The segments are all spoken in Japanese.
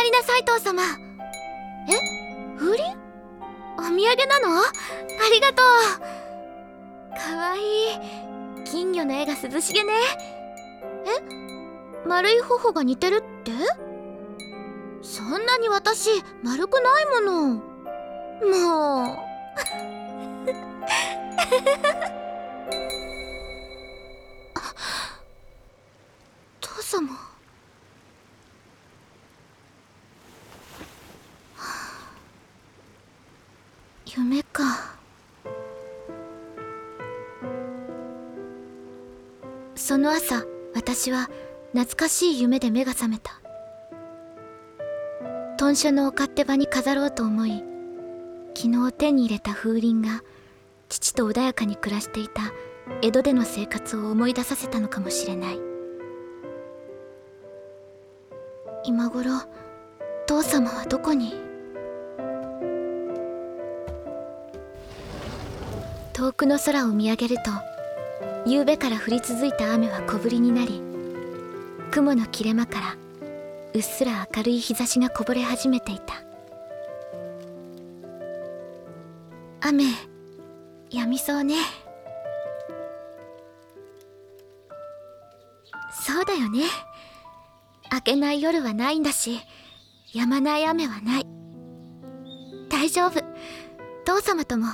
なりな斎藤様。え？風鈴？お土産なの？ありがとう。かわいい。金魚の絵が涼しげね。え？丸い頬が似てるって？そんなに私丸くないもの。もう。父様？夢か。その朝私は懐かしい夢で目が覚めた。豚書のお勝手場に飾ろうと思い昨日手に入れた風鈴が父と穏やかに暮らしていた江戸での生活を思い出させたのかもしれない。今頃父様はどこに？遠くの空を見上げると夕べから降り続いた雨は小降りになり雲の切れ間からうっすら明るい日差しがこぼれ始めていた。雨やみそうね。そうだよね。明けない夜はないんだし止まない雨はない。大丈夫。父様とも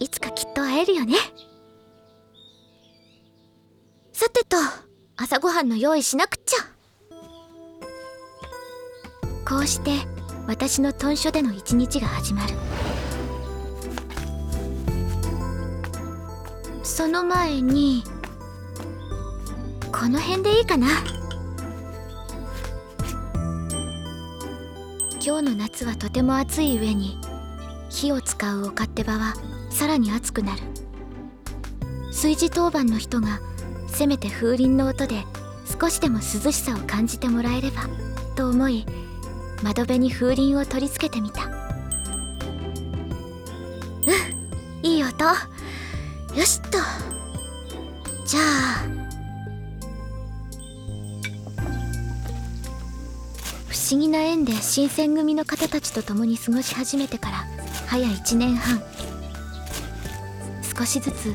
いつかきっと会えるよね。さてと朝ごはんの用意しなくっちゃ。こうして私の豚書での一日が始まる。その前にこの辺でいいかな。今日の夏はとても暑い上に火を使うお勝手場はさらに暑くなる。炊事当番の人がせめて風鈴の音で少しでも涼しさを感じてもらえればと思い窓辺に風鈴を取り付けてみた。うんいい音。よしっと。じゃあ不思議な縁で新選組の方たちと共に過ごし始めてから早1年半。少しずつ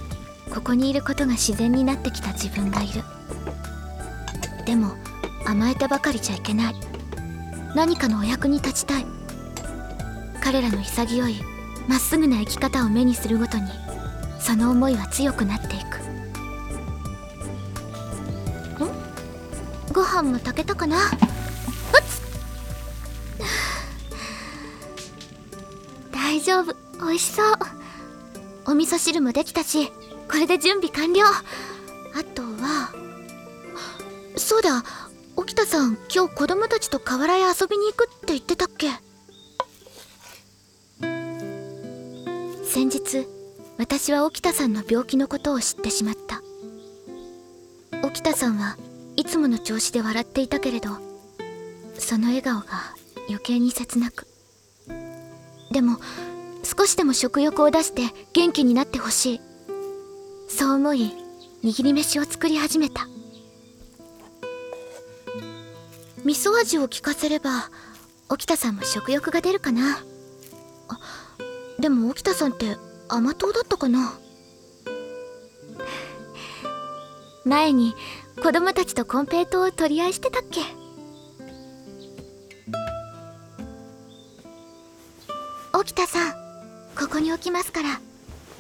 ここにいることが自然になってきた自分がいる。でも甘えてばかりじゃいけない。何かのお役に立ちたい。彼らの潔いまっすぐな生き方を目にするごとにその思いは強くなっていく。ん？ご飯も炊けたかな？うっ 大丈夫。美味しそう。お味噌汁もできたしこれで準備完了。あとはそうだ沖田さん今日子供たちと河原へ遊びに行くって言ってたっけ？先日私は沖田さんの病気のことを知ってしまった。沖田さんはいつもの調子で笑っていたけれどその笑顔が余計に切なく。でも少しでも食欲を出して元気になってほしい。そう思い握り飯を作り始めた。味噌味を効かせれば沖田さんも食欲が出るかな。あでも沖田さんって甘党だったかな。前に子供たちとコンペイトを取り合いしてたっけ。沖田さんここに置きますから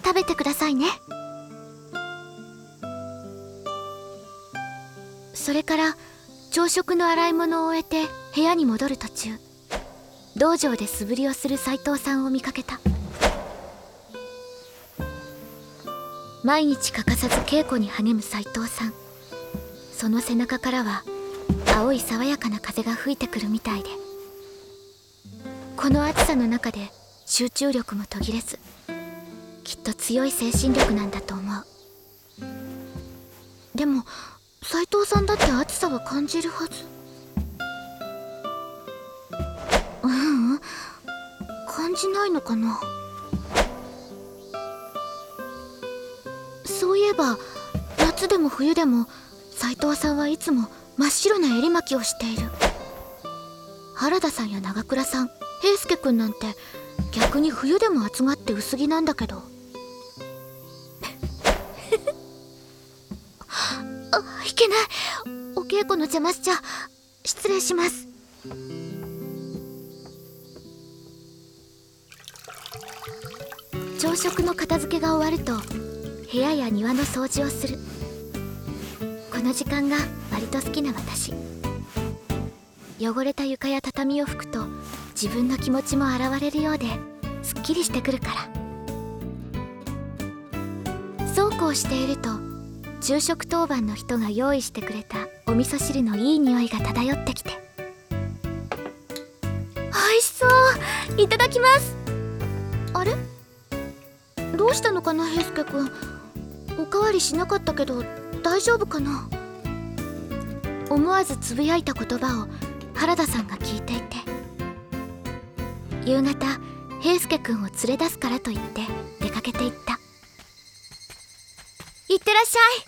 食べてくださいね。それから朝食の洗い物を終えて部屋に戻る途中道場で素振りをする斎藤さんを見かけた。毎日欠かさず稽古に励む斎藤さん。その背中からは青い爽やかな風が吹いてくるみたいで。この暑さの中で集中力も途切れずきっと強い精神力なんだと思う。でも斎藤さんだって暑さは感じるはず。ううん。感じないのかな。そういえば夏でも冬でも斎藤さんはいつも真っ白な襟巻きをしている。原田さんや長倉さん平介くんなんて逆に冬でも暑がって薄着なんだけど。あいけない。お稽古の邪魔しちゃ失礼します。朝食の片付けが終わると部屋や庭の掃除をする。この時間が割と好きな私。汚れた床や畳を拭くと自分の気持ちも現れるようですっきりしてくるから。そうこうしていると昼食当番の人が用意してくれたお味噌汁のいい匂いが漂ってきて。美味しそう。いただきます。あれ？どうしたのかな平介くん。おかわりしなかったけど大丈夫かな？思わずつぶやいた言葉を原田さんが聞いていて夕方平介くんを連れ出すからと言って出かけていった。いってらっしゃい。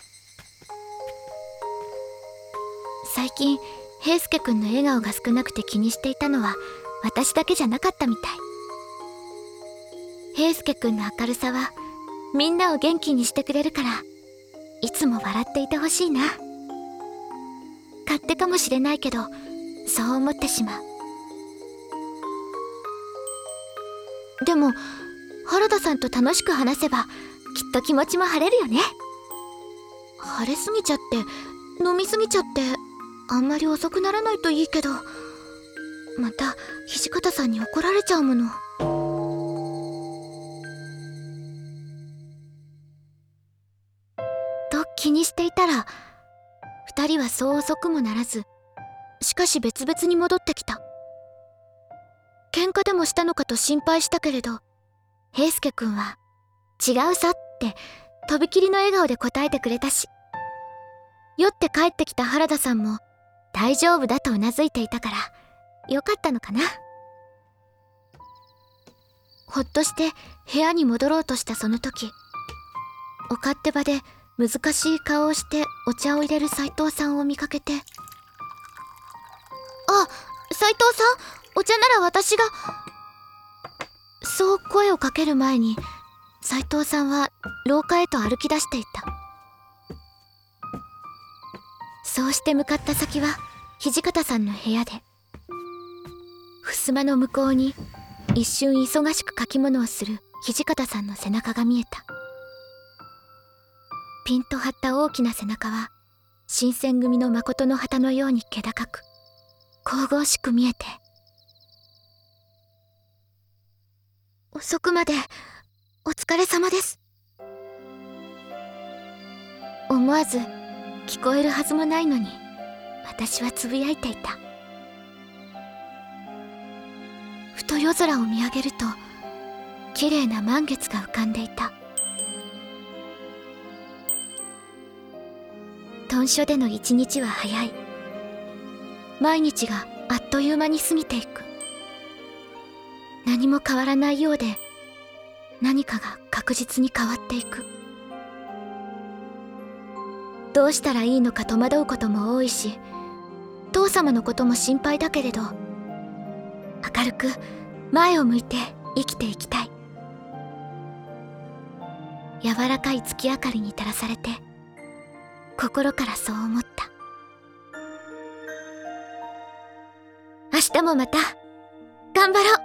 最近平介くんの笑顔が少なくて気にしていたのは私だけじゃなかったみたい。平介くんの明るさはみんなを元気にしてくれるからいつも笑っていてほしいな。勝手かもしれないけどそう思ってしまう。でも原田さんと楽しく話せばきっと気持ちも晴れるよね。晴れすぎちゃって飲みすぎちゃってあんまり遅くならないといいけどまた土方さんに怒られちゃうもの。と気にしていたら2人はそう遅くもならずしかし別々に戻ってきた。喧嘩でもしたのかと心配したけれど平介くんは「違うさ」ってとびきりの笑顔で答えてくれたし酔って帰ってきた原田さんも大丈夫だとうなずいていたからよかったのかな。ほっとして部屋に戻ろうとしたその時お勝手場で難しい顔をしてお茶を入れる斎藤さんを見かけてあ斎藤さん？お茶なら私が。そう声をかける前に斎藤さんは廊下へと歩き出していた。そうして向かった先は土方さんの部屋で。襖の向こうに一瞬忙しく書き物をする土方さんの背中が見えた。ピンと張った大きな背中は新選組の誠の旗のように気高く神々しく見えて。遅くまでお疲れ様です。思わず聞こえるはずもないのに私はつぶやいていた。ふと夜空を見上げると綺麗な満月が浮かんでいた。豚書での一日は早い。毎日があっという間に過ぎていく。何も変わらないようで何かが確実に変わっていく。どうしたらいいのか戸惑うことも多いし父様のことも心配だけれど明るく前を向いて生きていきたい。柔らかい月明かりに照らされて心からそう思った。明日もまた頑張ろう。